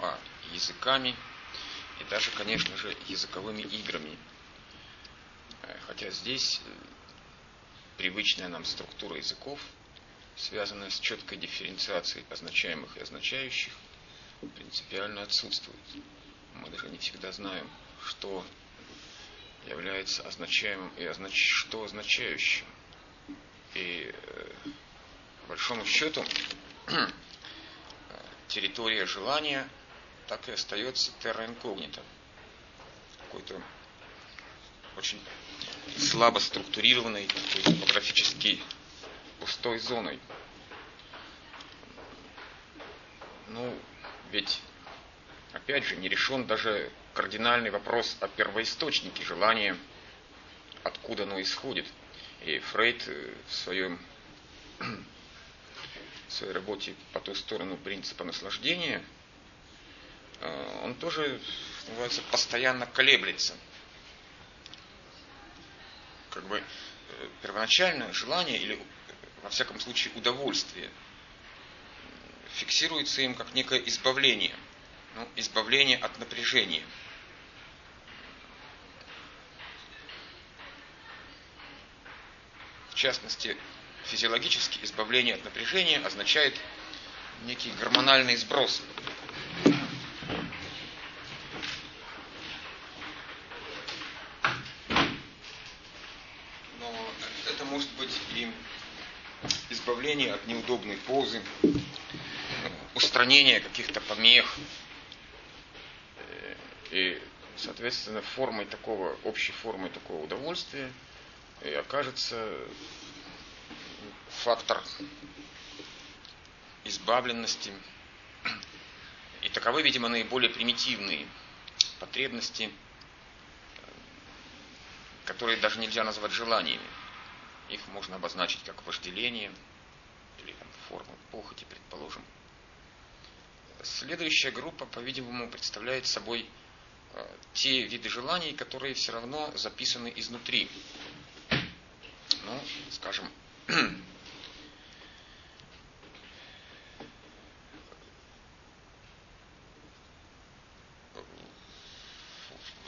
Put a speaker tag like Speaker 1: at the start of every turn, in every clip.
Speaker 1: а языками и даже, конечно же, языковыми играми. Э, хотя здесь э, привычная нам структура языков, связанная с четкой дифференциацией означаемых и означающих, принципиально отсутствует. Мы даже не всегда знаем, что является означаемым и означ... что означающим. И э, большому счету территория желания так и остается терра инкогнито. Какой-то очень слабо структурированной, такой топографически пустой зоной. Ну, ведь, опять же, не решен даже кардинальный вопрос о первоисточнике желания, откуда оно исходит. И Фрейд э, в своем в своей работе по ту сторону принципа наслаждения, э, он тоже, называется, постоянно колеблется. Как бы э, первоначальное желание или, во всяком случае, удовольствие фиксируется им как некое избавление. Ну, избавление от напряжения. В частности, физиологически избавление от напряжения означает некий гормональный сброс. Но это может быть и избавление от неудобной позы, устранение каких-то помех. И, соответственно, формой такого, общей формой такого удовольствия и окажется фактор избавленности. И таковы, видимо, наиболее примитивные потребности, которые даже нельзя назвать желаниями. Их можно обозначить как вожделение или там, форму похоти, предположим. Следующая группа, по-видимому, представляет собой э, те виды желаний, которые все равно записаны изнутри. Ну, скажем,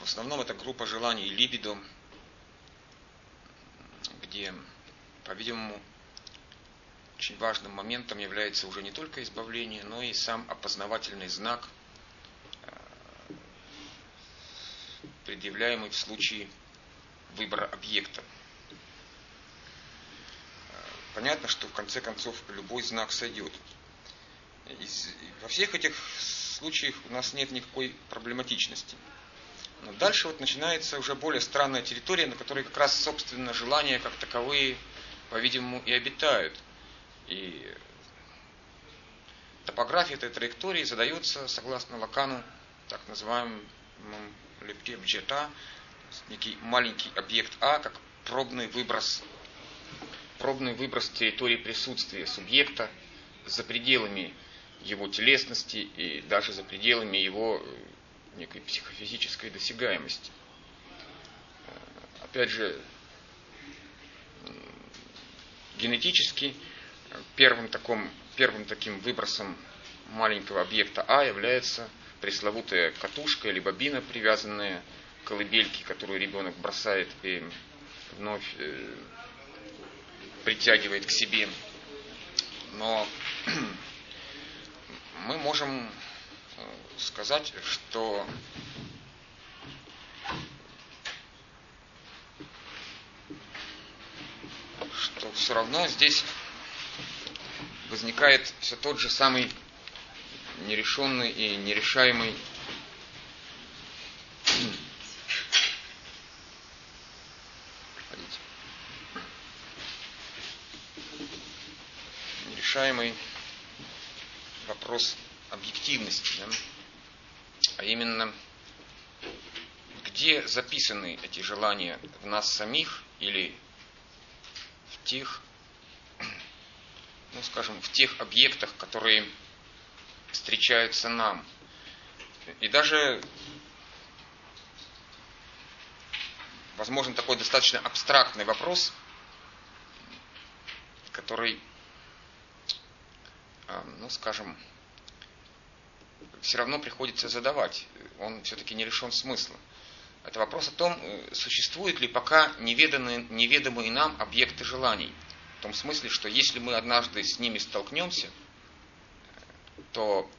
Speaker 1: В основном это группа желаний либидо, где, по-видимому, очень важным моментом является уже не только избавление, но и сам опознавательный знак, э, предъявляемый в случае выбора объекта. Э, понятно, что в конце концов любой знак сойдет. во всех этих случаях у нас нет никакой проблематичности. Но дальше вот начинается уже более странная территория, на которой как раз, собственно, желания как таковые, по-видимому, и обитают. И топография этой траектории задается, согласно Лакану, так называемым лепке бджета, некий маленький объект А, как пробный выброс, пробный выброс территории присутствия субъекта за пределами его телесности и даже за пределами его некой психофизической досягаемости. Опять же, генетически первым, таком, первым таким выбросом маленького объекта А является пресловутая катушка или бобина, привязанная к колыбельке, которую ребенок бросает и вновь э, притягивает к себе. Но мы можем сказать, что что все равно здесь возникает все тот же самый нерешенный и нерешаемый решаемый вопрос объективности, да? а именно, где записаны эти желания в нас самих или в тех, ну скажем, в тех объектах, которые встречаются нам. И даже возможен такой достаточно абстрактный вопрос, который, а, ну скажем, все равно приходится задавать. Он все-таки не лишен смысла. Это вопрос о том, э, существуют ли пока неведанные, неведомые нам объекты желаний. В том смысле, что если мы однажды с ними столкнемся, то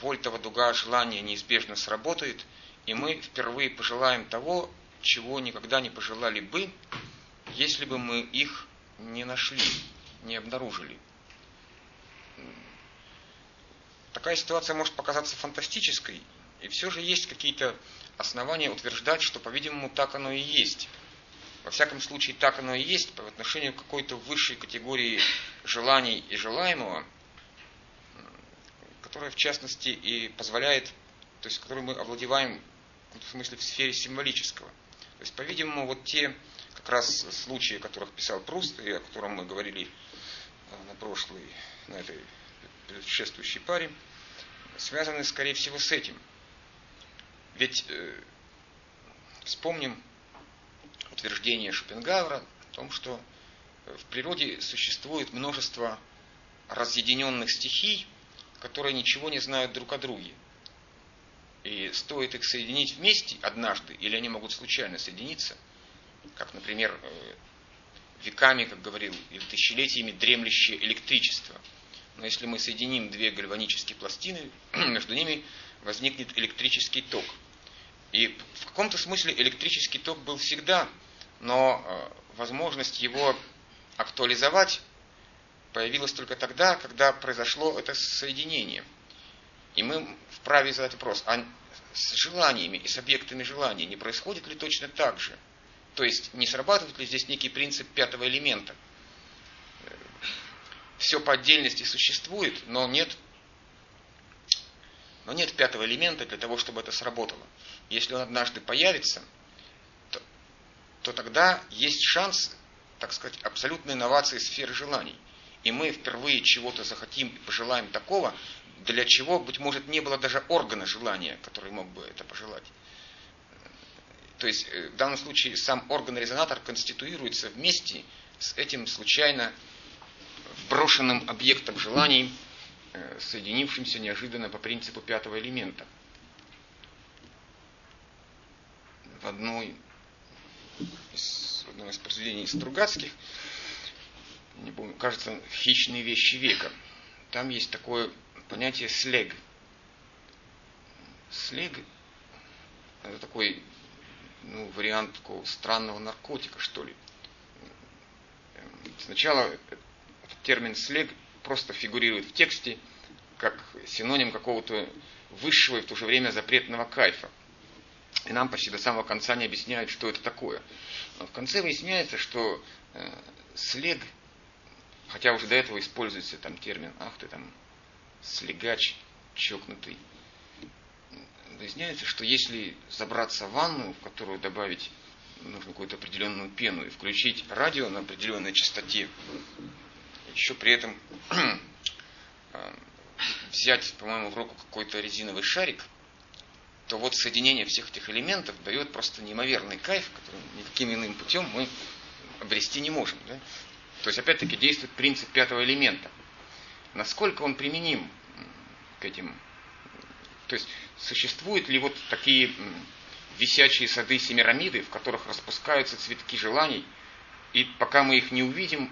Speaker 1: вольтова дуга желания неизбежно сработает, и мы впервые пожелаем того, чего никогда не пожелали бы, если бы мы их не нашли, не обнаружили. Такая ситуация может показаться фантастической, и все же есть какие-то основания утверждать, что, по-видимому, так оно и есть. Во всяком случае, так оно и есть по отношению к какой-то высшей категории желаний и желаемого, которая, в частности, и позволяет, то есть, которую мы овладеваем в смысле в сфере символического. То есть, по-видимому, вот те как раз случаи, о которых писал Пруст, и о котором мы говорили э, на прошлой, на этой предшествующей паре, связаны, скорее всего, с этим. Ведь э, вспомним утверждение Шопенгауэра о том, что в природе существует множество разъединенных стихий, которые ничего не знают друг о друге. И стоит их соединить вместе однажды, или они могут случайно соединиться, как, например, э, веками, как говорил, или тысячелетиями дремлющее электричество. Но если мы соединим две гальванические пластины, между ними возникнет электрический ток. И в каком-то смысле электрический ток был всегда, но э, возможность его актуализовать появилась только тогда, когда произошло это соединение – и мы вправе задать вопрос, а с желаниями и с объектами желания не происходит ли точно так же? То есть не срабатывает ли здесь некий принцип пятого элемента? Все по отдельности существует, но нет, но нет пятого элемента для того, чтобы это сработало. Если он однажды появится, то, то тогда есть шанс, так сказать, абсолютной инновации сферы желаний. И мы впервые чего-то захотим и пожелаем такого, для чего, быть может, не было даже органа желания, который мог бы это пожелать. То есть э, в данном случае сам орган-резонатор конституируется вместе с этим случайно вброшенным объектом желаний, э, соединившимся неожиданно по принципу пятого элемента. В одной из, в одном из произведений Стругацких, не помню, кажется, «Хищные вещи века», там есть такое понятие слег. Слег – это такой ну, вариант такого странного наркотика, что ли. Сначала этот термин слег просто фигурирует в тексте как синоним какого-то высшего и в то же время запретного кайфа. И нам почти до самого конца не объясняют, что это такое. Но в конце выясняется, что э, слег, хотя уже до этого используется там термин, ах ты там слегач чокнутый. Выясняется, что если забраться в ванну, в которую добавить нужно какую-то определенную пену и включить радио на определенной частоте, еще при этом а, взять, по-моему, в руку какой-то резиновый шарик, то вот соединение всех этих элементов дает просто неимоверный кайф, который никаким иным путем мы обрести не можем. Да? То есть, опять-таки, действует принцип пятого элемента – насколько он применим к этим. То есть существуют ли вот такие висячие сады Семирамиды, в которых распускаются цветки желаний, и пока мы их не увидим,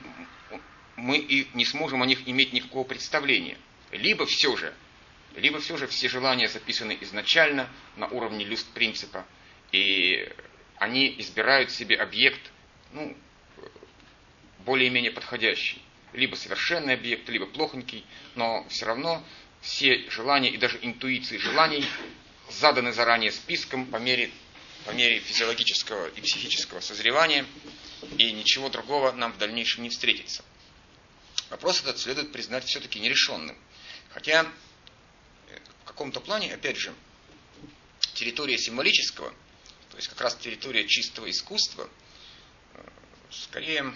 Speaker 1: мы и не сможем о них иметь никакого представления. Либо все же, либо все же все желания записаны изначально на уровне люст принципа, и они избирают себе объект, ну, более-менее подходящий либо совершенный объект, либо плохонький, но все равно все желания и даже интуиции желаний заданы заранее списком по мере, по мере физиологического и психического созревания, и ничего другого нам в дальнейшем не встретится. Вопрос этот следует признать все-таки нерешенным. Хотя э, в каком-то плане, опять же, территория символического, то есть как раз территория чистого искусства, э, скорее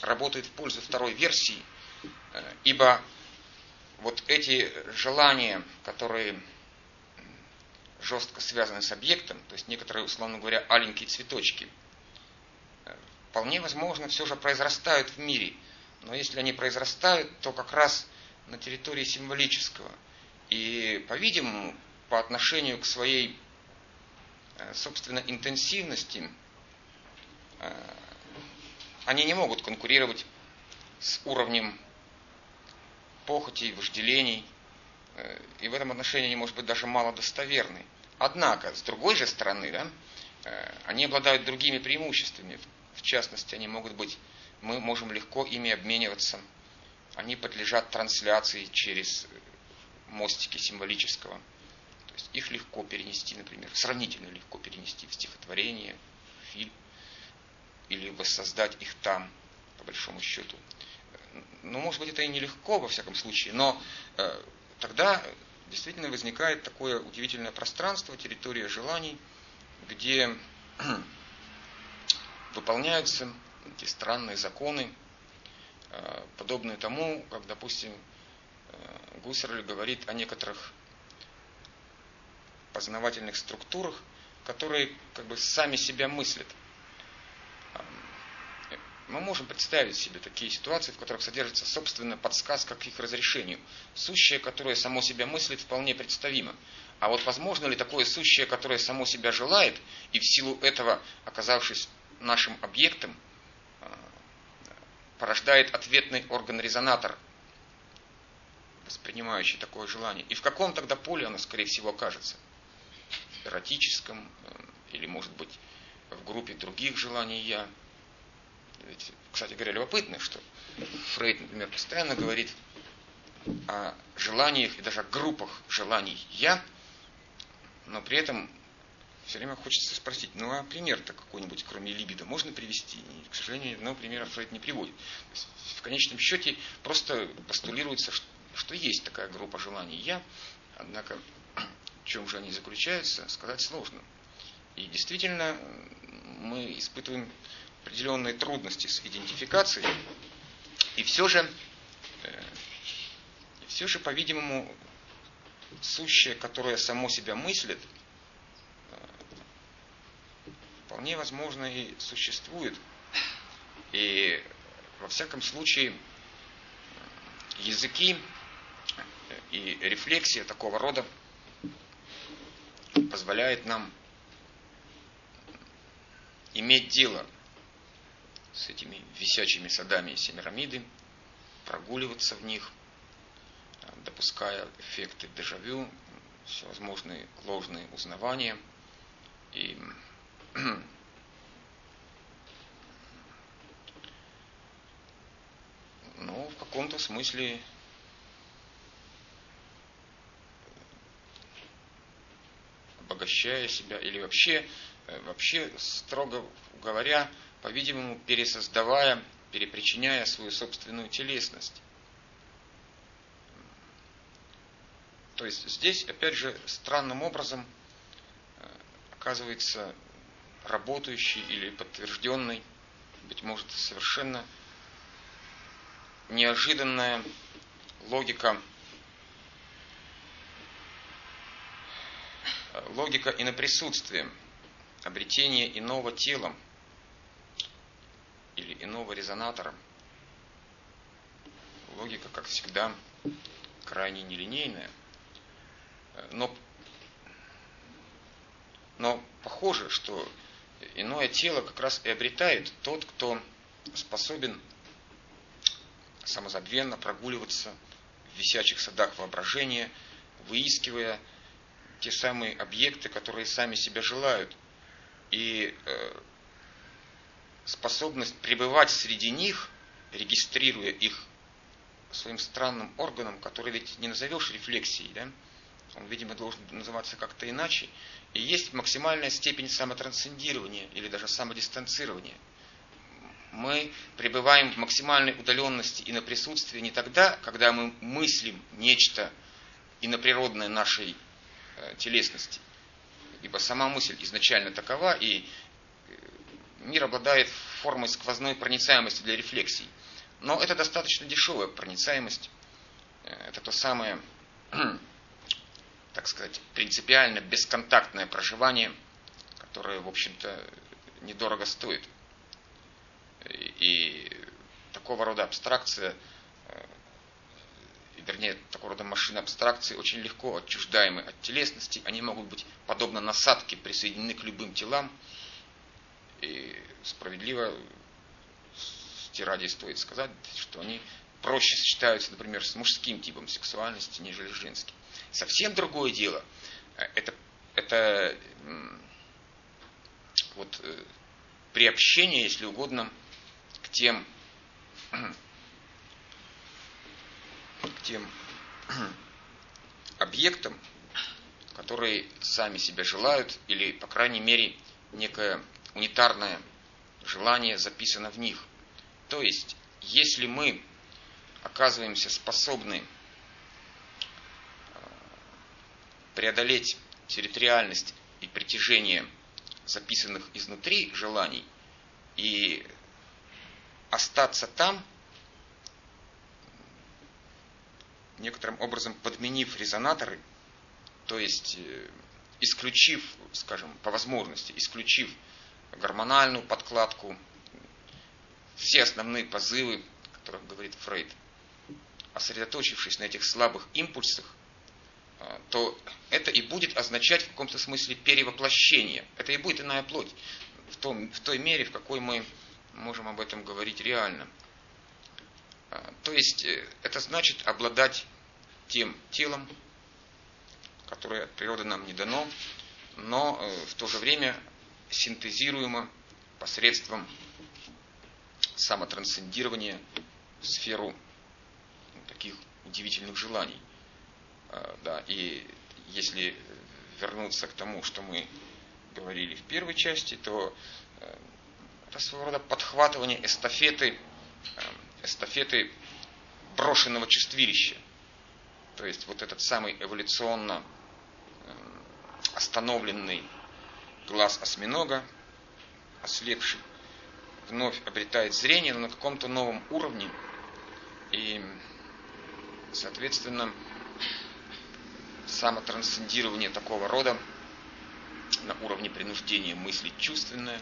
Speaker 1: работает в пользу второй версии, э, ибо вот эти желания, которые жестко связаны с объектом, то есть некоторые, условно говоря, аленькие цветочки, вполне возможно все же произрастают в мире. Но если они произрастают, то как раз на территории символического. И, по-видимому, по отношению к своей, э, собственно, интенсивности, э, они не могут конкурировать с уровнем похотей, вожделений, э, и в этом отношении они, может быть, даже мало достоверны. Однако, с другой же стороны, да, они обладают другими преимуществами. В частности, они могут быть, мы можем легко ими обмениваться они подлежат трансляции через мостики символического. То есть их легко перенести, например, сравнительно легко перенести в стихотворение, в фильм, или воссоздать их там, по большому счету. Ну, может быть, это и нелегко, во всяком случае, но э, тогда действительно возникает такое удивительное пространство, территория желаний, где выполняются эти странные законы, Э, подобные тому, как, допустим, э, Гуссерль говорит о некоторых познавательных структурах, которые как бы сами себя мыслят. Э, мы можем представить себе такие ситуации, в которых содержится собственная подсказка к их разрешению. Сущее, которое само себя мыслит, вполне представимо. А вот возможно ли такое сущее, которое само себя желает, и в силу этого, оказавшись нашим объектом, порождает ответный орган-резонатор, воспринимающий такое желание. И в каком тогда поле оно, скорее всего, окажется? Эротическом, э, или, может быть, в группе других желаний «я». Ведь, кстати говоря, любопытно, что Фрейд, например, постоянно говорит о желаниях и даже о группах желаний «я», но при этом все время хочется спросить, ну а пример-то какой-нибудь, кроме либидо, можно привести? И, к сожалению, одного примера Фрейд не приводит. В конечном счете просто постулируется, что есть такая группа желаний «я», однако в чем же они заключаются, сказать сложно. И действительно, мы испытываем определенные трудности с идентификацией, и все же, э, все же, по-видимому, сущее, которое само себя мыслит – вполне возможно и существует. И во всяком случае языки и рефлексия такого рода позволяет нам иметь дело с этими висячими садами Семирамиды, прогуливаться в них, допуская эффекты дежавю, всевозможные ложные узнавания и ну, в каком-то смысле обогащая себя или вообще, э, вообще, строго говоря, по-видимому, пересоздавая, перепричиняя свою собственную телесность. То есть здесь, опять же, странным образом э, оказывается работающий или подтвержденный, быть может, совершенно неожиданная логика, логика иноприсутствия, обретение иного тела или иного резонатора. Логика, как всегда, крайне нелинейная. Но, но похоже, что иное тело как раз и обретает тот, кто способен самозабвенно прогуливаться в висячих садах воображения, выискивая те самые объекты, которые сами себя желают. И э, способность пребывать среди них, регистрируя их своим странным органом, который ведь не назовешь рефлексией, да? Он, видимо, должен называться как-то иначе, и есть максимальная степень самотрансцендирования или даже самодистанцирования. мы пребываем в максимальной удаленности и на присутствии не тогда, когда мы мыслим нечто иноприродное нашей э, телесности. Ибо сама мысль изначально такова, и э, мир обладает формой сквозной проницаемости для рефлексий. Но это достаточно дешевая проницаемость. Э, это то самое, так сказать, принципиально бесконтактное проживание, которое, в общем-то, недорого стоит. И такого рода абстракция, э, вернее, такого рода машины абстракции очень легко отчуждаемы от телесности. Они могут быть, подобно насадке, присоединены к любым телам. И справедливо ради стоит сказать, что они проще сочетаются, например, с мужским типом сексуальности, нежели с женским. Совсем другое дело. Э, это, это вот э, приобщение, если угодно, к тем, к тем объектам, которые сами себя желают, или, по крайней мере, некое унитарное желание записано в них. То есть, если мы оказываемся способны э, преодолеть территориальность и притяжение записанных изнутри желаний и остаться там, некоторым образом подменив резонаторы, то есть э, исключив, скажем, по возможности, исключив гормональную подкладку, все основные позывы, о которых говорит Фрейд, сосредоточившись на этих слабых импульсах, э, то это и будет означать в каком-то смысле перевоплощение. Это и будет иная плоть в, том, в той мере, в какой мы можем об этом говорить реально. А, то есть э, это значит обладать тем телом, которое от природы нам не дано, но э, в то же время синтезируемо посредством самотрансцендирования в сферу таких удивительных желаний. А, да, и если вернуться к тому, что мы говорили в первой части, то э, это своего рода подхватывание эстафеты, э, эстафеты брошенного чувствилища. То есть вот этот самый эволюционно э, остановленный глаз осьминога, ослепший, вновь обретает зрение, но на каком-то новом уровне. И, соответственно, самотрансцендирование такого рода на уровне принуждения мыслить чувственное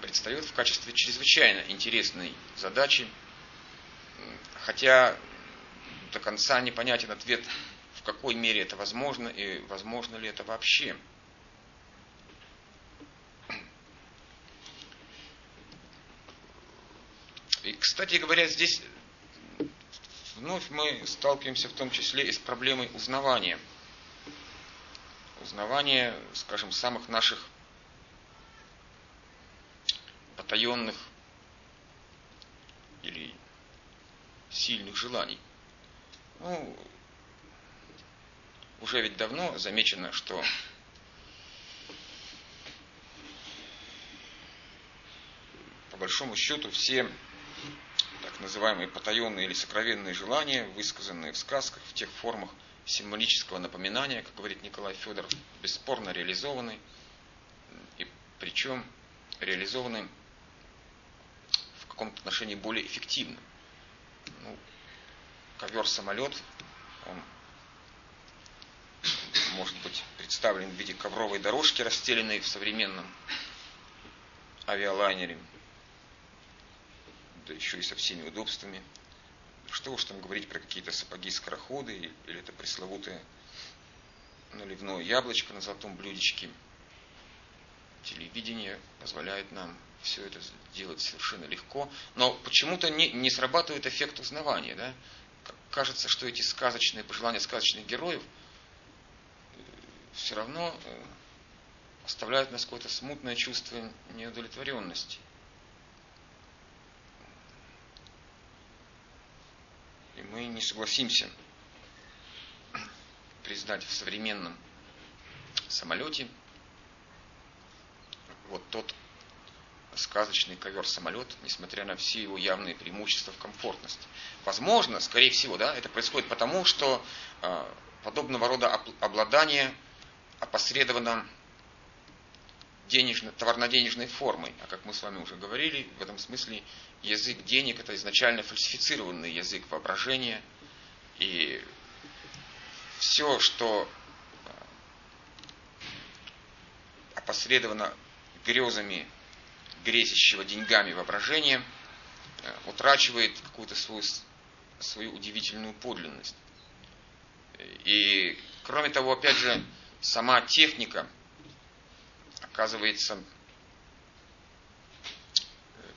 Speaker 1: предстает в качестве чрезвычайно интересной задачи, хотя до конца непонятен ответ, в какой мере это возможно и возможно ли это вообще. И, кстати говоря, здесь вновь мы сталкиваемся в том числе и с проблемой узнавания – узнавание, скажем, самых наших потаенных или сильных желаний. Ну, уже ведь давно замечено, что по большому счету все так называемые потаенные или сокровенные желания, высказанные в сказках, в тех формах, символического напоминания, как говорит Николай Федоров, бесспорно реализованы, и причем реализованы в каком-то отношении более эффективно. Ну, ковер-самолет, он может быть представлен в виде ковровой дорожки, расстеленной в современном авиалайнере, да еще и со всеми удобствами – что уж там говорить про какие-то сапоги-скороходы или это пресловутое наливное яблочко на золотом блюдечке. Телевидение позволяет нам все это делать совершенно легко, но почему-то не, не срабатывает эффект узнавания. Да? Кажется, что эти сказочные пожелания сказочных героев э, все равно э, оставляют нас какое-то смутное чувство неудовлетворенности. Мы не согласимся признать в современном самолете вот тот сказочный ковер-самолет, несмотря на все его явные преимущества в комфортности. Возможно, скорее всего, да, это происходит потому, что э, подобного рода обладание опосредовано денежно, товарно-денежной формой. А как мы с вами уже говорили, в этом смысле язык денег это изначально фальсифицированный язык воображения. И все, что э, опосредовано грезами грезящего деньгами воображения, э, утрачивает какую-то свою, свою удивительную подлинность. И, кроме того, опять же, сама техника оказывается э,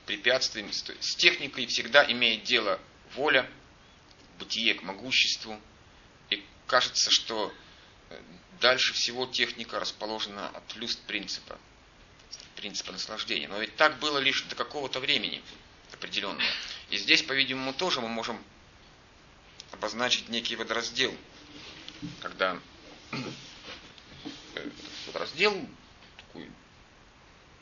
Speaker 1: препятствием. С техникой всегда имеет дело воля, бытие к могуществу. И кажется, что э, дальше всего техника расположена от люст принципа, принципа наслаждения. Но ведь так было лишь до какого-то времени определенного. И здесь, по-видимому, тоже мы можем обозначить некий водораздел, когда э, водораздел такой,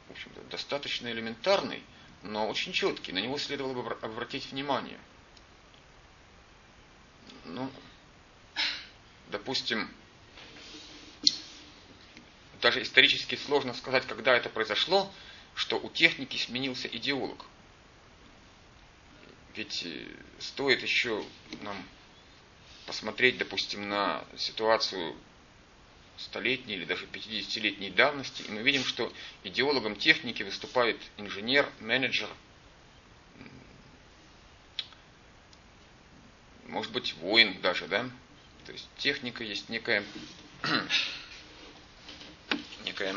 Speaker 1: в общем-то, достаточно элементарный, но очень четкий, на него следовало бы обратить внимание. Ну, допустим, даже исторически сложно сказать, когда это произошло, что у техники сменился идеолог. Ведь э, стоит еще нам посмотреть, допустим, на ситуацию столетней или даже 50-летней давности, и мы видим, что идеологом техники выступает инженер, менеджер, может быть, воин даже, да? То есть техника есть некая, некая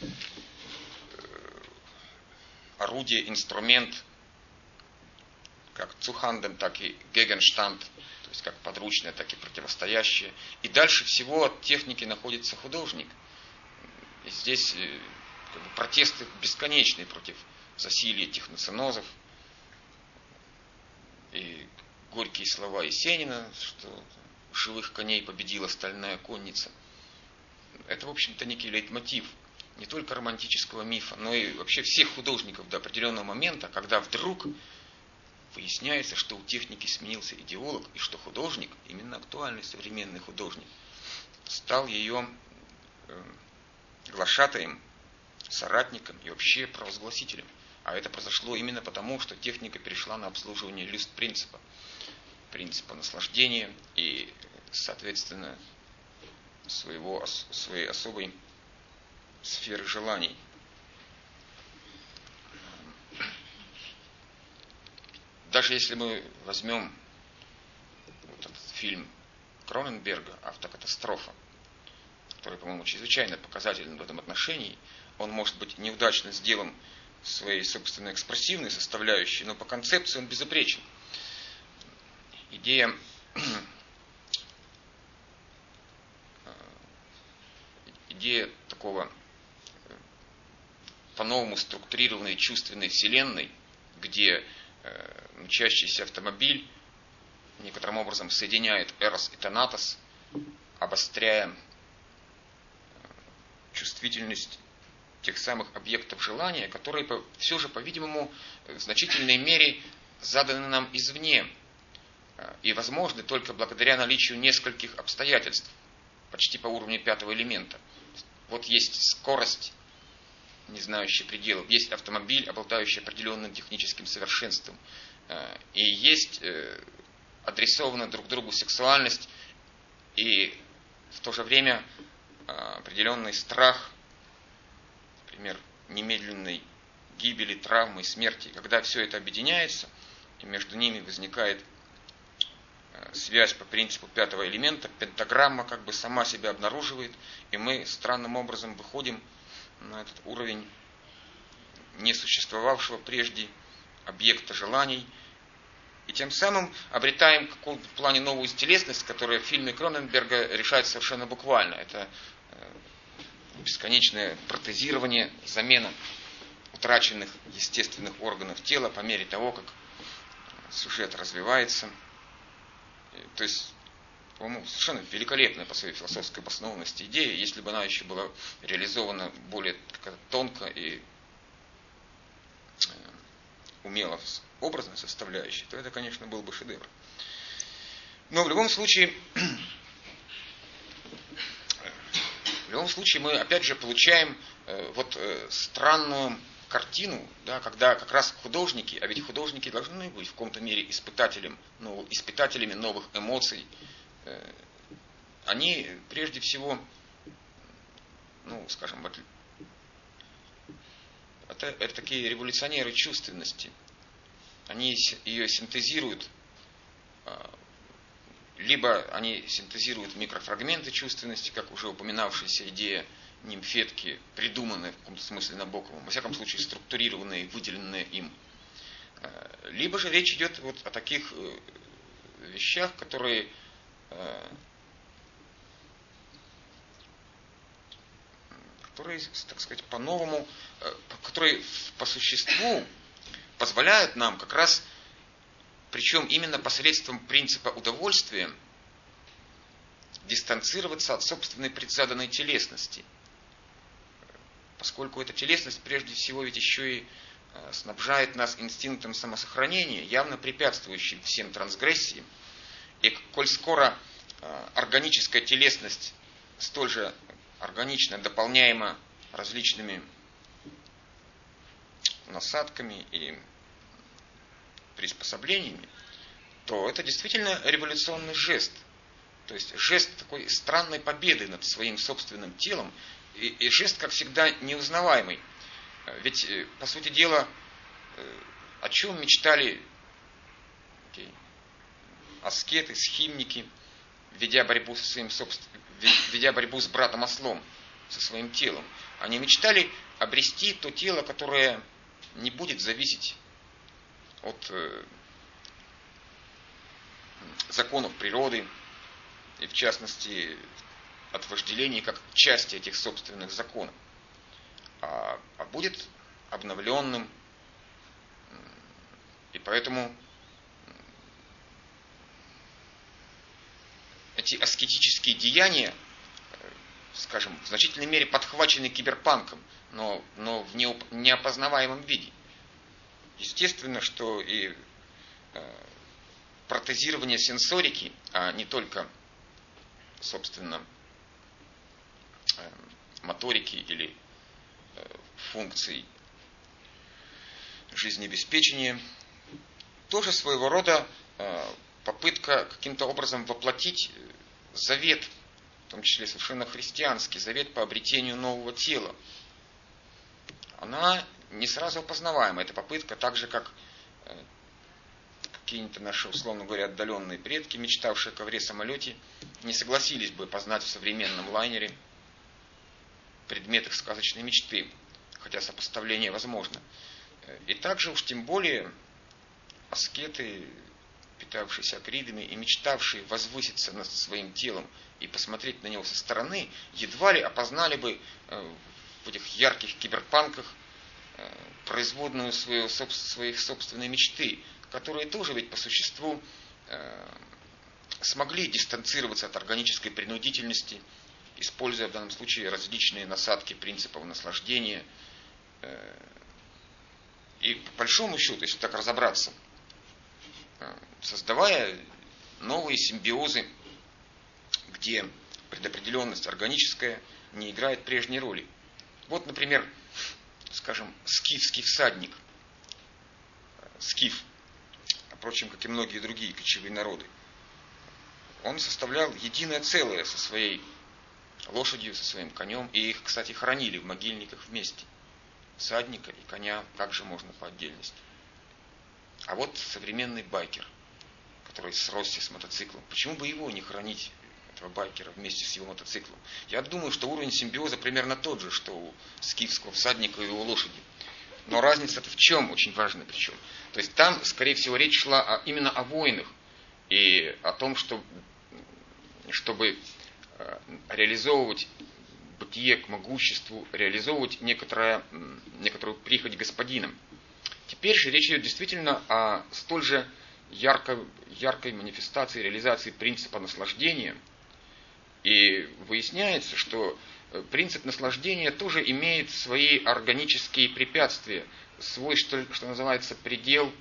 Speaker 1: э, орудие, инструмент, как Цуханден, так и Гегенштанд, то есть как подручное, так и противостоящее. И дальше всего от техники находится художник. И здесь э, как бы, протесты бесконечные против засилия техноценозов. И горькие слова Есенина, что живых коней победила стальная конница. Это, в общем-то, некий лейтмотив не только романтического мифа, но и вообще всех художников до определенного момента, когда вдруг выясняется, что у техники сменился идеолог, и что художник, именно актуальный современный художник, стал ее э, глашатаем, соратником и вообще провозгласителем. А это произошло именно потому, что техника перешла на обслуживание люст принципа, принципа наслаждения и, соответственно, своего, своей особой сферы желаний – даже если мы возьмем вот этот фильм Кроненберга «Автокатастрофа», который, по-моему, чрезвычайно показателен в этом отношении, он может быть неудачно сделан своей собственной экспрессивной составляющей, но по концепции он безупречен. Идея идея такого э, по-новому структурированной чувственной вселенной, где Э, мчащийся автомобиль некоторым образом соединяет Эрос и Танатос, обостряя э, чувствительность тех самых объектов желания, которые все же, по-видимому, в значительной мере заданы нам извне э, и возможны только благодаря наличию нескольких обстоятельств, почти по уровню пятого элемента. Вот есть скорость не знающий пределов. Есть автомобиль, обладающий определенным техническим совершенством. Э, и есть э, адресованная друг другу сексуальность и в то же время э, определенный страх, например, немедленной гибели, травмы, смерти. Когда все это объединяется, и между ними возникает связь по принципу пятого элемента, пентаграмма как бы сама себя обнаруживает, и мы странным образом выходим на этот уровень несуществовавшего прежде объекта желаний, и тем самым обретаем в каком-то плане новую телесность, которая в фильме Кроненберга решает совершенно буквально. Это э, бесконечное протезирование, замена утраченных естественных органов тела по мере того, как сюжет развивается. То есть по-моему, совершенно великолепная по своей философской обоснованности идея, если бы она еще была реализована более тонко и умело с образной составляющей, то это, конечно, был бы шедевр. Но в любом случае, в любом случае мы опять же получаем э, вот э, странную картину, да, когда как раз художники, а ведь художники должны быть в каком-то мере испытателем, ну, испытателями новых эмоций, э, они прежде всего, ну, скажем, это, это такие революционеры чувственности. Они ее синтезируют, а, либо они синтезируют микрофрагменты чувственности, как уже упоминавшаяся идея нимфетки, придуманные в каком-то смысле Набоковым, во всяком случае структурированные, выделенные им. А, либо же речь идет вот о таких э, вещах, которые э, которые, так сказать, по-новому, э, которые по существу позволяют нам как раз, причем именно посредством принципа удовольствия, дистанцироваться от собственной предзаданной телесности. Поскольку эта телесность прежде всего ведь еще и э, снабжает нас инстинктом самосохранения, явно препятствующим всем трансгрессиям. И коль скоро э, органическая телесность столь же органично дополняемо различными насадками и приспособлениями, то это действительно революционный жест. То есть жест такой странной победы над своим собственным телом и, и жест, как всегда, неузнаваемый. Ведь, э, по сути дела, э, о чем мечтали аскеты, схимники, ведя борьбу со своим собственным ведя борьбу с братом ослом, со своим телом. Они мечтали обрести то тело, которое не будет зависеть от э, законов природы, и в частности от вожделений как части этих собственных законов, а, а будет обновленным. И поэтому эти аскетические деяния, э, скажем, в значительной мере подхвачены киберпанком, но, но в неопознаваемом виде. Естественно, что и э, протезирование сенсорики, а не только, собственно, э, моторики или функций жизнеобеспечения, тоже своего рода попытка каким-то образом воплотить э, завет, в том числе совершенно христианский, завет по обретению нового тела. Она не сразу опознаваема. Эта попытка, так же как э, какие-нибудь наши, условно говоря, отдаленные предки, мечтавшие о ковре-самолете, не согласились бы познать в современном лайнере предмет их сказочной мечты, хотя сопоставление возможно. Э, и также уж тем более аскеты питавшиеся акридами и мечтавшие возвыситься над своим телом и посмотреть на него со стороны, едва ли опознали бы э, в этих ярких киберпанках э, производную свою, своих собственной мечты, которые тоже ведь по существу э, смогли дистанцироваться от органической принудительности, используя в данном случае различные насадки принципов наслаждения. И по большому счету, если так разобраться, создавая новые симбиозы, где предопределенность органическая не играет прежней роли. Вот, например, скажем, скифский всадник, скиф, впрочем, как и многие другие кочевые народы, он составлял единое целое со своей лошадью, со своим конем, и их, кстати, хранили в могильниках вместе. Всадника и коня как же можно по отдельности. А вот современный байкер – который сросся с мотоциклом. Почему бы его не хранить, этого байкера, вместе с его мотоциклом? Я думаю, что уровень симбиоза примерно тот же, что у скифского всадника и его лошади. Но разница-то в чем очень важная причем. То есть там, скорее всего, речь шла о, именно о войнах и о том, что, чтобы э, реализовывать бытие к могуществу, реализовывать некоторое, некоторую прихоть господина. Теперь же речь идет действительно о столь же яркой, яркой манифестации, реализации принципа наслаждения. И выясняется, что э, принцип наслаждения тоже имеет свои органические препятствия, свой, что, что называется, предел,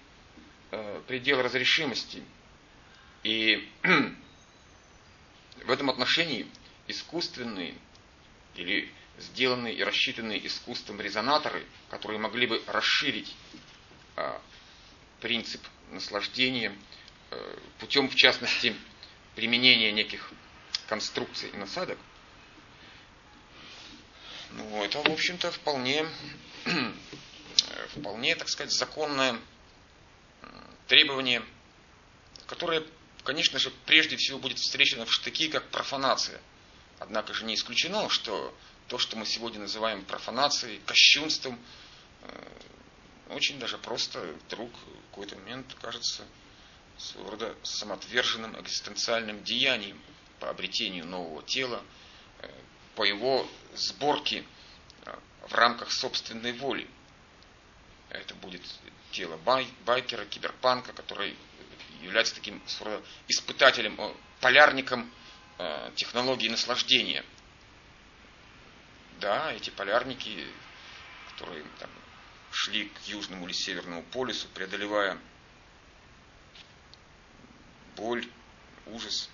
Speaker 1: э, предел разрешимости. И в этом отношении искусственные или сделанные и рассчитанные искусством резонаторы, которые могли бы расширить э, принцип наслаждения э, путем, в частности, применения неких конструкций и насадок, ну, это, в общем-то, вполне, вполне, так сказать, законное требование, которое, конечно же, прежде всего будет встречено в штыки как профанация. Однако же не исключено, что то, что мы сегодня называем профанацией, кощунством, э, очень даже просто вдруг в какой-то момент кажется своего рода самоотверженным экзистенциальным деянием по обретению нового тела, э, по его сборке э, в рамках собственной воли. Это будет тело бай, байкера, киберпанка, который является таким испытателем, полярником э, технологии наслаждения. Да, эти полярники, которые там, шли к южному или северному полюсу, преодолевая боль, ужас,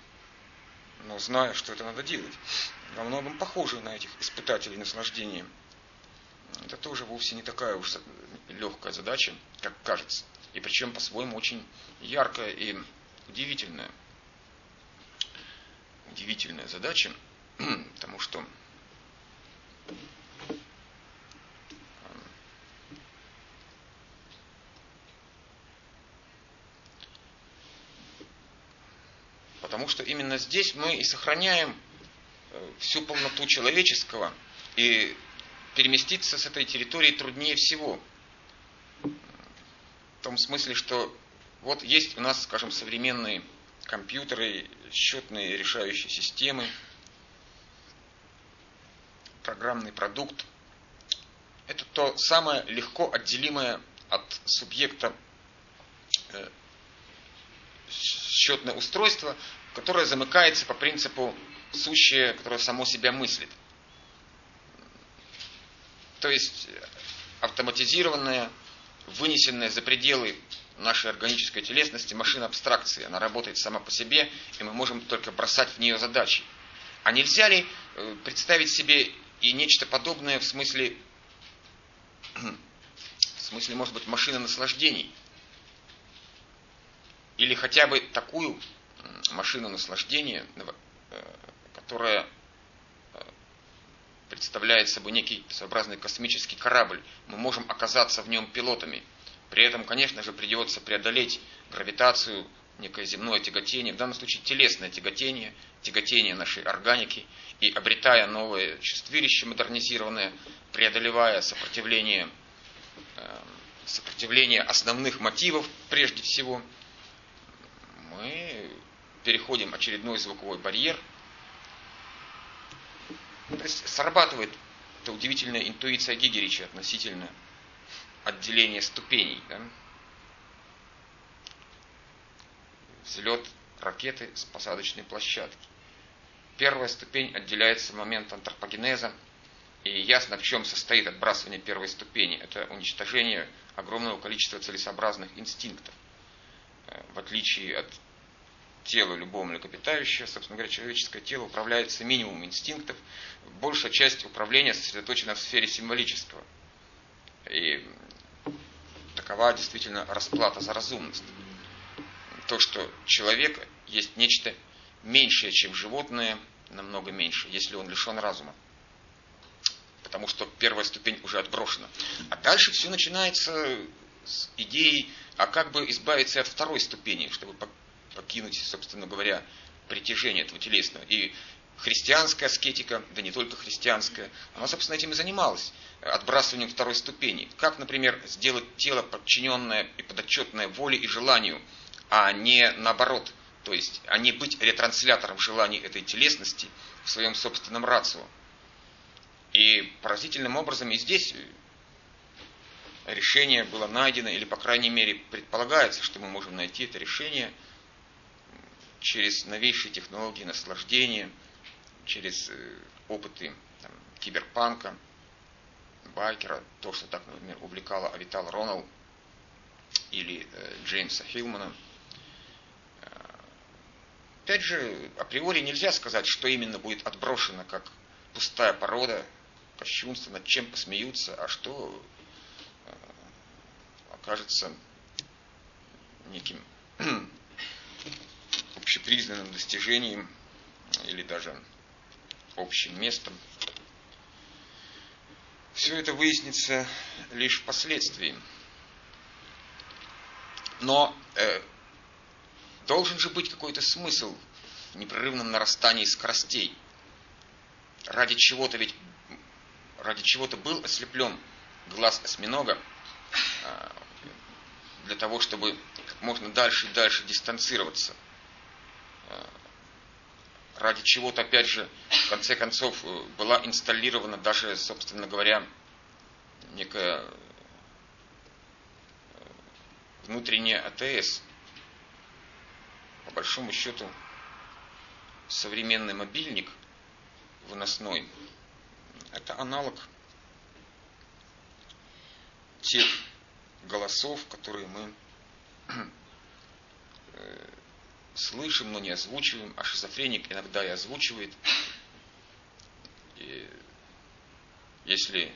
Speaker 1: но зная, что это надо делать. Во многом похожи на этих испытателей наслаждения. Это тоже вовсе не такая уж легкая задача, как кажется. И причем по-своему очень яркая и удивительная. Удивительная задача, потому что Что именно здесь мы и сохраняем э, всю полноту человеческого, и переместиться с этой территории труднее всего. В том смысле, что вот есть у нас, скажем, современные компьютеры, счетные решающие системы, программный продукт. Это то самое легко отделимое от субъекта э, счетное устройство, которое замыкается по принципу сущее, которое само себя мыслит. То есть автоматизированная, вынесенная за пределы нашей органической телесности машина абстракции. Она работает сама по себе, и мы можем только бросать в нее задачи. А нельзя ли э, представить себе и нечто подобное в смысле, в смысле, может быть, машины наслаждений? Или хотя бы такую машину наслаждения, э, которая э, представляет собой некий своеобразный космический корабль. Мы можем оказаться в нем пилотами. При этом, конечно же, придется преодолеть гравитацию, некое земное тяготение, в данном случае телесное тяготение, тяготение нашей органики, и обретая новое чувствилище модернизированное, преодолевая сопротивление, э, сопротивление основных мотивов прежде всего – мы переходим очередной звуковой барьер. То есть срабатывает эта удивительная интуиция Гигерича относительно отделения ступеней. Да? Взлет ракеты с посадочной площадки. Первая ступень отделяется в момент антропогенеза, и ясно, в чем состоит отбрасывание первой ступени. Это уничтожение огромного количества целесообразных инстинктов. Э, в отличие от тела любого млекопитающего, собственно говоря, человеческое тело управляется минимум инстинктов, большая часть управления сосредоточена в сфере символического. И такова действительно расплата за разумность. То, что человек есть нечто меньшее, чем животное, намного меньше, если он лишен разума. Потому что первая ступень уже отброшена. А дальше все начинается с идеей, а как бы избавиться от второй ступени, чтобы покинуть, собственно говоря, притяжение этого телесного. И христианская аскетика, да не только христианская, она, собственно, этим и занималась, отбрасыванием второй ступени. Как, например, сделать тело подчиненное и подотчетное воле и желанию, а не наоборот, то есть, а не быть ретранслятором желаний этой телесности в своем собственном рацио. И поразительным образом и здесь решение было найдено, или, по крайней мере, предполагается, что мы можем найти это решение – через новейшие технологии наслаждения, через э, опыты там, киберпанка, Байкера, то, что так, например, увлекало Авитал Ронал или э, Джеймса Хилмана. Э, опять же, априори нельзя сказать, что именно будет отброшено как пустая порода, кощунство, над чем посмеются, а что э, окажется неким общепризнанным достижением или даже общим местом. Все это выяснится лишь впоследствии. Но э, должен же быть какой-то смысл в непрерывном нарастании скоростей. Ради чего-то ведь ради чего-то был ослеплен глаз осьминога, э, для того, чтобы как можно дальше и дальше дистанцироваться. Э, ради чего-то, опять же, в конце концов, э, была инсталлирована даже, собственно говоря, некая э, внутренняя АТС. По большому счету, современный мобильник выносной – это аналог тех голосов, которые мы слышим, но не озвучиваем, а шизофреник иногда и озвучивает. И если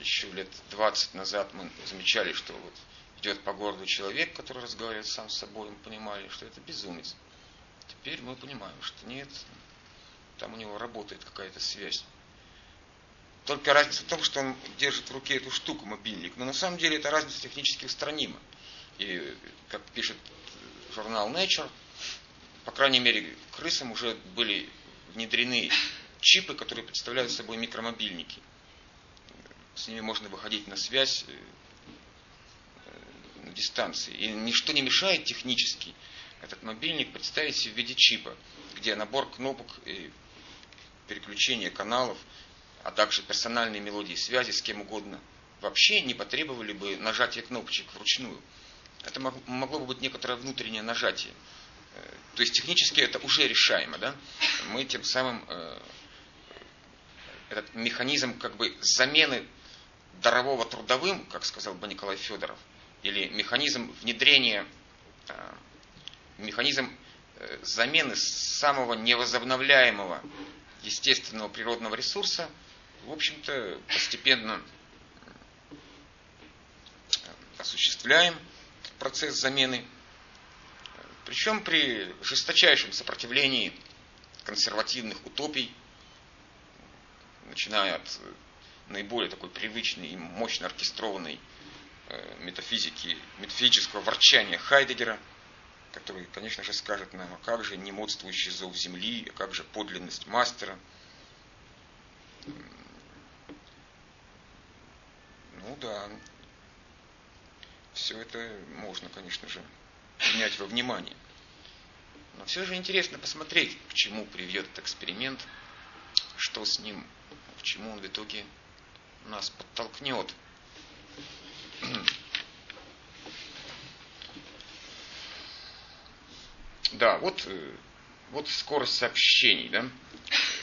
Speaker 1: еще лет 20 назад мы замечали, что вот идет по городу человек, который разговаривает сам с собой, мы понимали, что это безумец. Теперь мы понимаем, что нет, там у него работает какая-то связь. Только разница в том, что он держит в руке эту штуку, мобильник. Но на самом деле эта разница технически устранима. И, как пишет журнал Nature, по крайней мере, крысам уже были внедрены чипы, которые представляют собой микромобильники. С ними можно выходить на связь э, на дистанции. И ничто не мешает технически этот мобильник представить себе в виде чипа, где набор кнопок и переключение каналов – а также персональные мелодии связи с кем угодно, вообще не потребовали бы нажатия кнопочек вручную. Это могло бы быть некоторое внутреннее нажатие. Э, то есть технически это уже решаемо. Да? Мы тем самым э, этот механизм как бы замены дарового трудовым, как сказал бы Николай Федоров, или механизм внедрения, э, механизм замены самого невозобновляемого естественного природного ресурса – в общем-то, постепенно осуществляем процесс замены, причем при жесточайшем сопротивлении консервативных утопий, начиная от наиболее такой привычной и мощно оркестрованной э, метафизики, метафизического ворчания Хайдегера, который, конечно же, скажет нам, а как же немодствующий зов земли, а как же подлинность мастера, Ну да, все это можно, конечно же, принять во внимание. Но все же интересно посмотреть, к чему приведет этот эксперимент, что с ним, к чему он в итоге нас подтолкнет. Да, вот, э, вот скорость сообщений, да,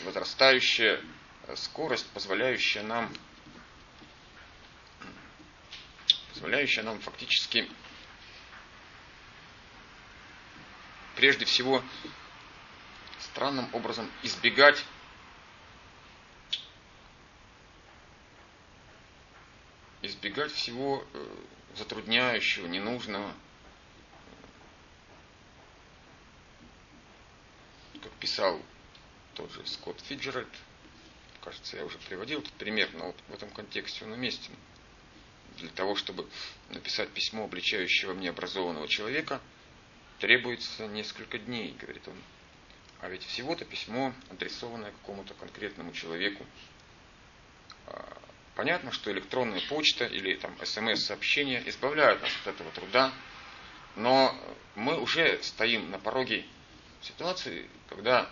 Speaker 1: возрастающая скорость, позволяющая нам позволяющая нам фактически прежде всего странным образом избегать избегать всего э, затрудняющего, ненужного. Как писал тот же Скотт Фиджеральд, кажется, я уже приводил этот пример, но вот в этом контексте он уместен для того, чтобы написать письмо обличающего мне образованного человека, требуется несколько дней, говорит он. А ведь всего-то письмо, адресованное какому-то конкретному человеку. А, понятно, что электронная почта или там смс-сообщения избавляют нас от этого труда, но мы уже стоим на пороге ситуации, когда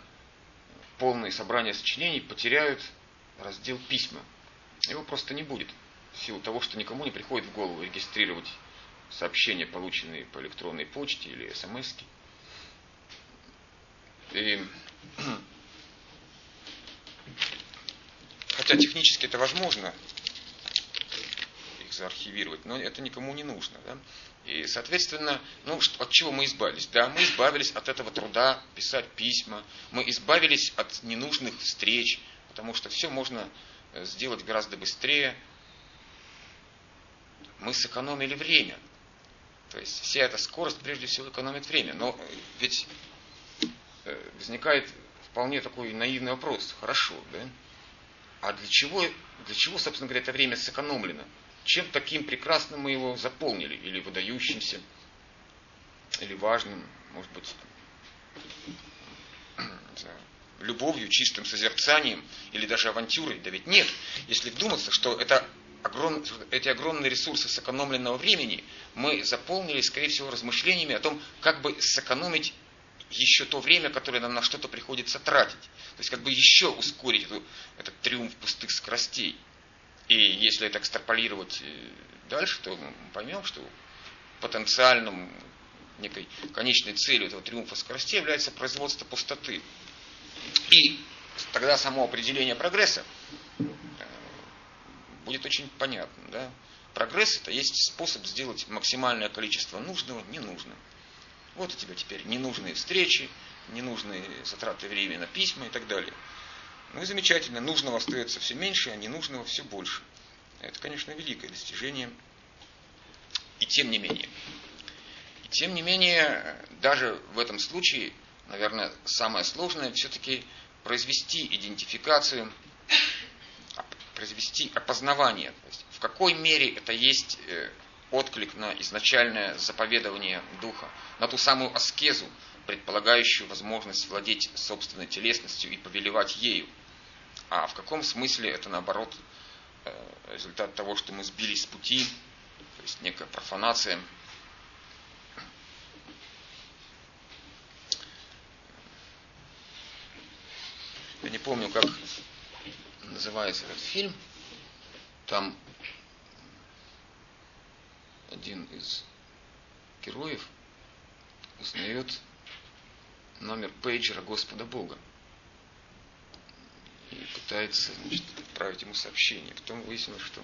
Speaker 1: полные собрания сочинений потеряют раздел письма. Его просто не будет в силу того, что никому не приходит в голову регистрировать сообщения, полученные по электронной почте или смс. И хотя технически это возможно, их заархивировать, но это никому не нужно. Да? И, соответственно, ну, от чего мы избавились? Да, мы избавились от этого труда писать письма, мы избавились от ненужных встреч, потому что все можно э, сделать гораздо быстрее. Мы сэкономили время. То есть вся эта скорость прежде всего экономит время. Но ведь э, возникает вполне такой наивный вопрос. Хорошо, да? А для чего, для чего, собственно говоря, это время сэкономлено? Чем таким прекрасным мы его заполнили? Или выдающимся, или важным, может быть, любовью, чистым созерцанием, или даже авантюрой? Да ведь нет. Если вдуматься, что это огром, эти огромные ресурсы сэкономленного времени мы заполнили, скорее всего, размышлениями о том, как бы сэкономить еще то время, которое нам на что-то приходится тратить. То есть как бы еще ускорить эту, этот триумф пустых скоростей. И если это экстраполировать э, дальше, то мы поймем, что потенциальным некой конечной целью этого триумфа скорости является производство пустоты. И тогда само определение прогресса э, будет очень понятно. Да? Прогресс это есть способ сделать максимальное количество нужного ненужным. Вот у тебя теперь ненужные встречи, ненужные затраты времени на письма и так далее. Ну и замечательно, нужного остается все меньше, а ненужного все больше. Это, конечно, великое достижение. И тем не менее. И тем не менее, даже в этом случае, наверное, самое сложное все-таки произвести идентификацию, произвести опознавание. То есть, в какой мере это есть э, отклик на изначальное заповедование Духа, на ту самую аскезу, предполагающую возможность владеть собственной телесностью и повелевать ею. А в каком смысле это, наоборот, э, результат того, что мы сбились с пути, то есть некая профанация. Я не помню, как называется этот фильм. Там один из героев узнает номер пейджера Господа Бога и пытается значит, отправить ему сообщение. Потом выяснилось, что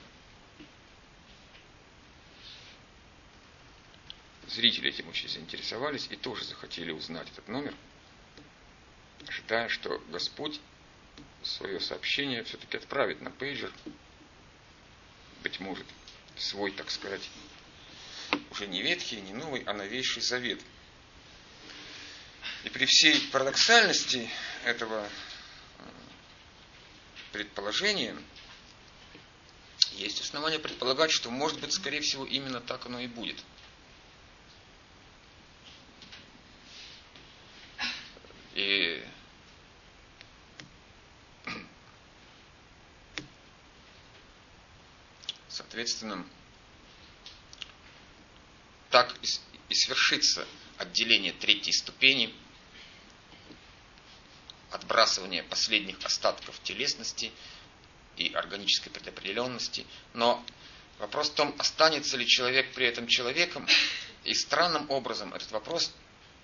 Speaker 1: зрители этим очень заинтересовались и тоже захотели узнать этот номер, ожидая, что Господь свое сообщение все-таки отправит на пейджер, быть может, свой, так сказать, уже не ветхий, не новый, а новейший завет. И при всей парадоксальности этого э, предположения есть основания предполагать, что, может быть, скорее всего, именно так оно и будет. И соответственно, так и свершится отделение третьей ступени, отбрасывание последних остатков телесности и органической предопределенности. Но вопрос в том, останется ли человек при этом человеком. И странным образом этот вопрос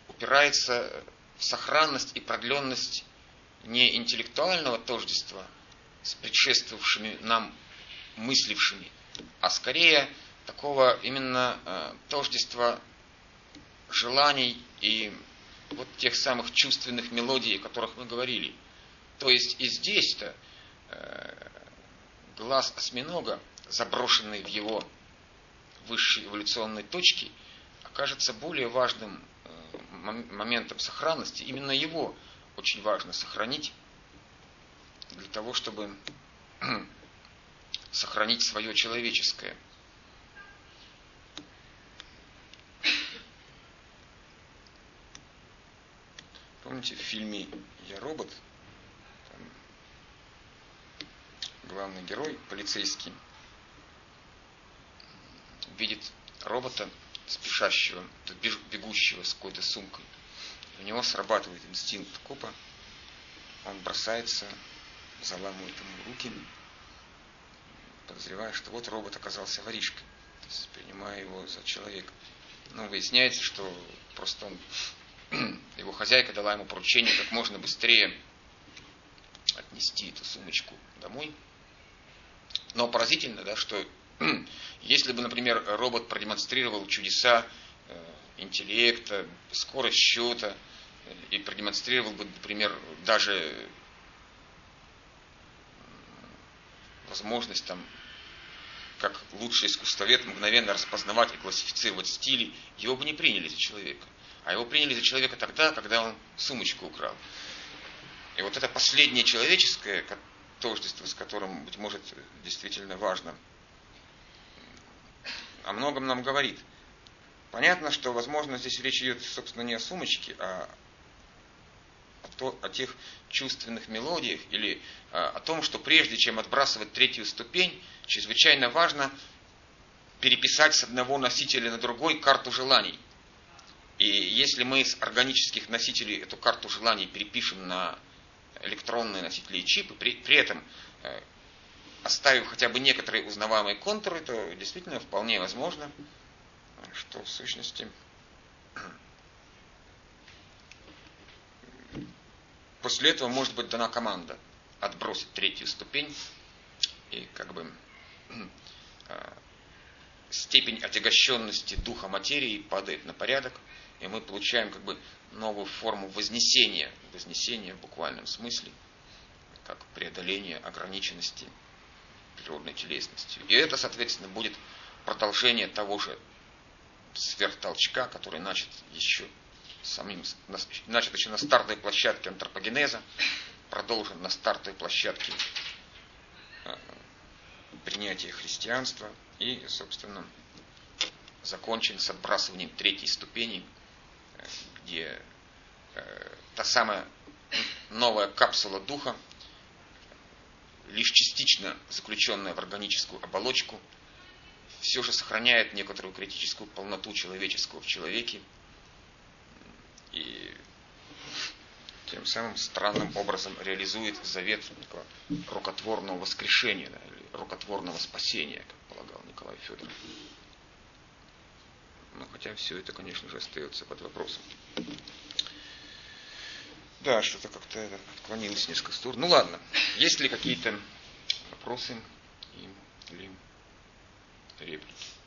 Speaker 1: упирается в сохранность и продленность не интеллектуального тождества с предшествовавшими нам мыслившими, а скорее такого именно э, тождества желаний и вот тех самых чувственных мелодий, о которых мы говорили. То есть и здесь-то э, глаз осьминога, заброшенный в его высшей эволюционной точке, окажется более важным э, моментом сохранности. Именно его очень важно сохранить для того, чтобы сохранить свое человеческое – Помните в фильме «Я робот»? Там главный герой, полицейский, видит робота, спешащего, бегущего с какой-то сумкой. У него срабатывает инстинкт копа. Он бросается, заламывает ему руки, подозревая, что вот робот оказался воришкой, то есть принимая его за человека. Но выясняется, что просто он его хозяйка дала ему поручение как можно быстрее отнести эту сумочку домой, Но поразительно, да, что если бы, например, робот продемонстрировал чудеса э, интеллекта, скорость счета, э, и продемонстрировал бы, например, даже возможность там, как лучший искусствовед, мгновенно распознавать и классифицировать стили, его бы не приняли за человека. А его приняли за человека тогда, когда он сумочку украл. И вот это последнее человеческое тождество, с которым, быть может, действительно важно, о многом нам говорит. Понятно, что, возможно, здесь речь идет, собственно, не о сумочке, а то, о тех чувственных мелодиях или а, о том, что прежде чем отбрасывать третью ступень, чрезвычайно важно переписать с одного носителя на другой карту желаний. И если мы с органических носителей эту карту желаний перепишем на электронные носители и чипы, при, при этом э, оставив хотя бы некоторые узнаваемые контуры, то действительно вполне возможно, что в сущности после этого может быть дана команда отбросить третью ступень и как бы э, степень отягощенности духа материи падает на порядок, и мы получаем как бы новую форму вознесения, вознесения в буквальном смысле, как преодоление ограниченности природной телесностью. И это, соответственно, будет продолжение того же сверхтолчка, который начат еще самим, начат еще на стартовой площадке антропогенеза, продолжен на стартовой площадке э, принятия христианства и, собственно, закончен с отбрасыванием третьей ступени, э, где э, та самая новая капсула духа, лишь частично заключенная в органическую оболочку, все же сохраняет некоторую критическую полноту человеческого в человеке и тем самым странным образом реализует завет такого рукотворного воскрешения да, или рукотворного спасения, как полагал Николай Федоров. Но хотя все это, конечно же, остается под вопросом. Да, что-то как-то отклонилось несколько сторону. Ну ладно, есть ли какие-то вопросы или реплики?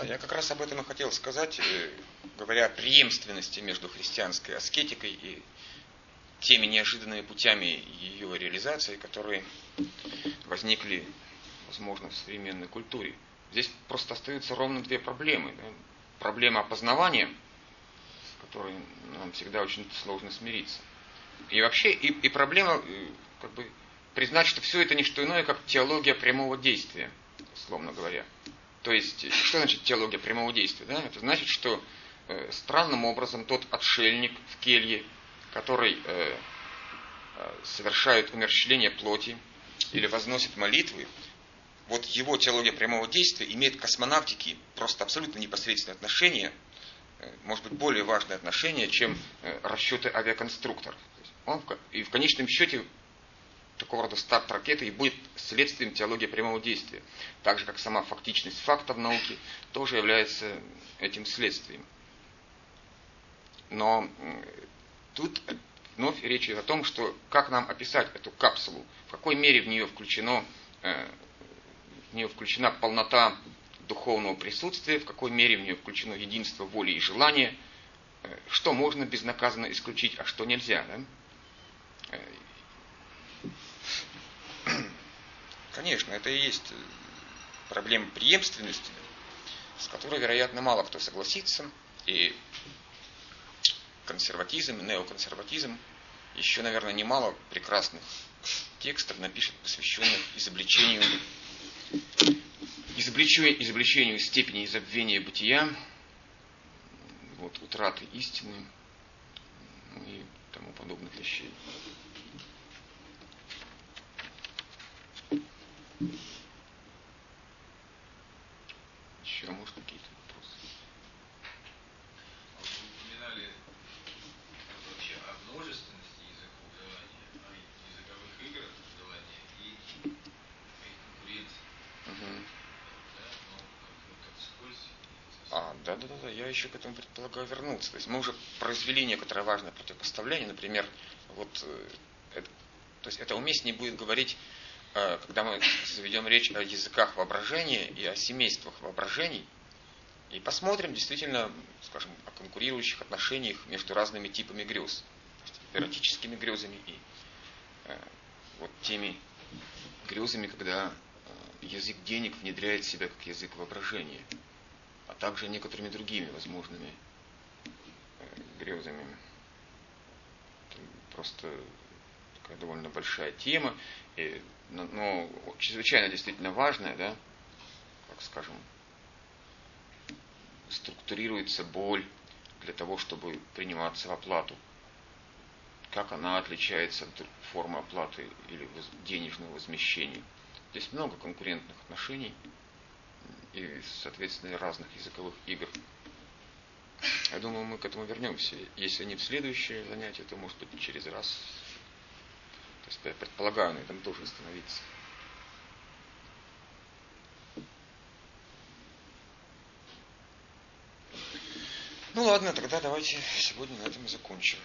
Speaker 1: Да, я как раз об этом и хотел сказать, э, говоря о преемственности между христианской аскетикой и теми неожиданными путями ее реализации, которые возникли, возможно, в современной культуре. Здесь просто остаются ровно две проблемы. Проблема опознавания, с которой нам всегда очень сложно смириться. И вообще, и, и проблема, э, как бы, признать, что все это не что иное, как теология прямого действия, условно говоря. То есть, что значит теология прямого действия? Да? Это значит, что э, странным образом тот отшельник в келье, который э, э, совершает умерщвление плоти или возносит молитвы, вот его теология прямого действия имеет к космонавтике просто абсолютно непосредственное отношение, э, может быть, более важное отношение, чем э, расчеты авиаконструкторов. Он, и в конечном счете такого рода старт ракеты и будет следствием теологии прямого действия. Так же, как сама фактичность фактов науки тоже является этим следствием. Но тут вновь речь идет о том, что как нам описать эту капсулу, в какой мере в нее включено, э, в нее включена полнота духовного присутствия, в какой мере в нее включено единство воли и желания, э, что можно безнаказанно исключить, а что нельзя. Да? Э, Конечно, это и есть проблема преемственности, с которой, вероятно, мало кто согласится. И консерватизм, неоконсерватизм, еще, наверное, немало прекрасных текстов напишет, посвященных изобличению, изобличению, изобличению степени изобвения бытия, вот, утраты истины ну и тому подобных вещей. Еще, может, какие-то вопросы?
Speaker 2: А вы упоминали вообще о множественности языков желания, о языковых играх желания и их конкуренции.
Speaker 1: Угу.
Speaker 2: Да, но как, как вскользь.
Speaker 1: А, да, да, да, да, я еще к этому предполагаю вернуться. То есть мы уже произвели некоторое важное противопоставление, например, вот, э, это, то есть это уместнее будет говорить Э, когда мы заведем речь о языках воображения и о семействах воображений, и посмотрим действительно, скажем, о конкурирующих отношениях между разными типами грез, эротическими грезами и э, вот теми грезами, когда э, язык денег внедряет себя как язык воображения, а также некоторыми другими возможными э, грезами. Просто такая довольно большая тема, и но, ну, но чрезвычайно действительно важное, да, как скажем, структурируется боль для того, чтобы приниматься в оплату. Как она отличается от формы оплаты или денежного возмещения. Здесь много конкурентных отношений и, соответственно, разных языковых игр. Я думаю, мы к этому вернемся. Если не в следующее занятие, то, может быть, через раз то есть предполагаю, на этом должен становиться. Ну ладно, тогда давайте сегодня на этом и закончим.